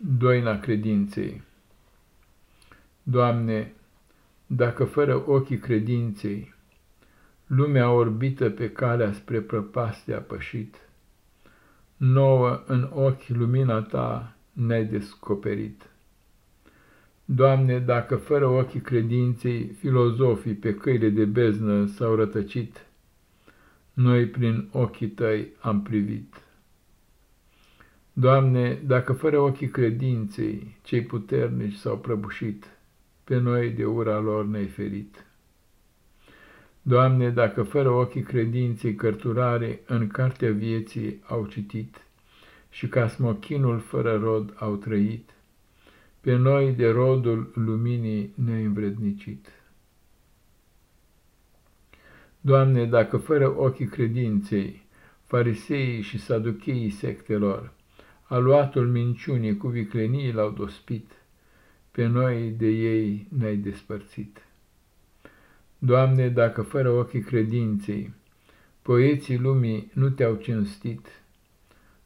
Doina credinței Doamne, dacă fără ochii credinței lumea orbită pe calea spre prăpastie a pășit, nouă în ochi lumina Ta ne-ai descoperit. Doamne, dacă fără ochii credinței filozofii pe căile de beznă s-au rătăcit, noi prin ochii Tăi am privit. Doamne, dacă fără ochii credinței cei puternici s-au prăbușit, pe noi de ura lor ne-ai ferit. Doamne, dacă fără ochii credinței cărturare în cartea vieții au citit și ca smochinul fără rod au trăit, pe noi de rodul luminii ne-ai învrednicit. Doamne, dacă fără ochii credinței, fariseii și saducheii sectelor, aluatul minciunii cu viclenii l-au dospit, pe noi de ei ne-ai despărțit. Doamne, dacă fără ochii credinței, poeții lumii nu te-au cinstit,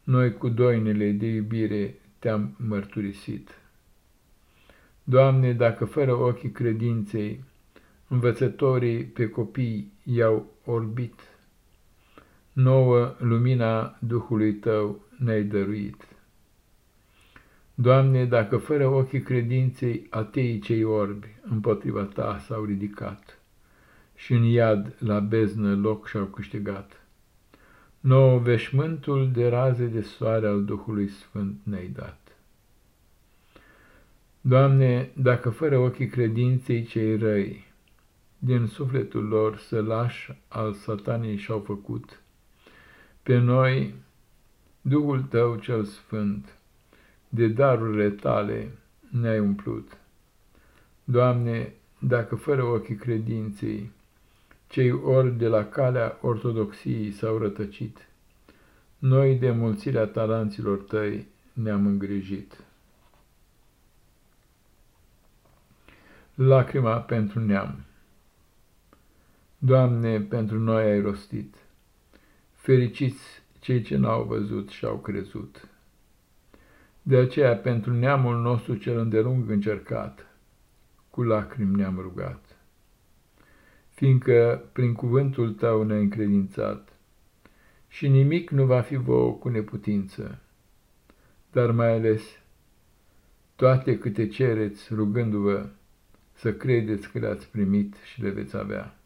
noi cu doinele de iubire te-am mărturisit. Doamne, dacă fără ochii credinței, învățătorii pe copii i-au orbit, nouă lumina Duhului Tău ne-ai dăruit. Doamne, dacă fără ochii credinței ateii cei orbi împotriva Ta s-au ridicat și în iad la beznă loc și-au câștigat, nouă veșmântul de raze de soare al Duhului Sfânt ne-ai dat. Doamne, dacă fără ochii credinței cei răi, din sufletul lor lași al satanii și-au făcut, pe noi, Duhul Tău cel Sfânt, de darurile Tale ne-ai umplut. Doamne, dacă fără ochii credinței, cei ori de la calea ortodoxiei s-au rătăcit, noi de mulțirea talanților Tăi ne-am îngrijit. Lacrima pentru neam Doamne, pentru noi ai rostit, fericiți cei ce n-au văzut și au crezut. De aceea, pentru neamul nostru cel îndelung încercat, cu lacrimi ne-am rugat, fiindcă prin cuvântul Tău ne-ai încredințat și nimic nu va fi vouă cu neputință, dar mai ales toate câte cereți rugându-vă să credeți că le-ați primit și le veți avea.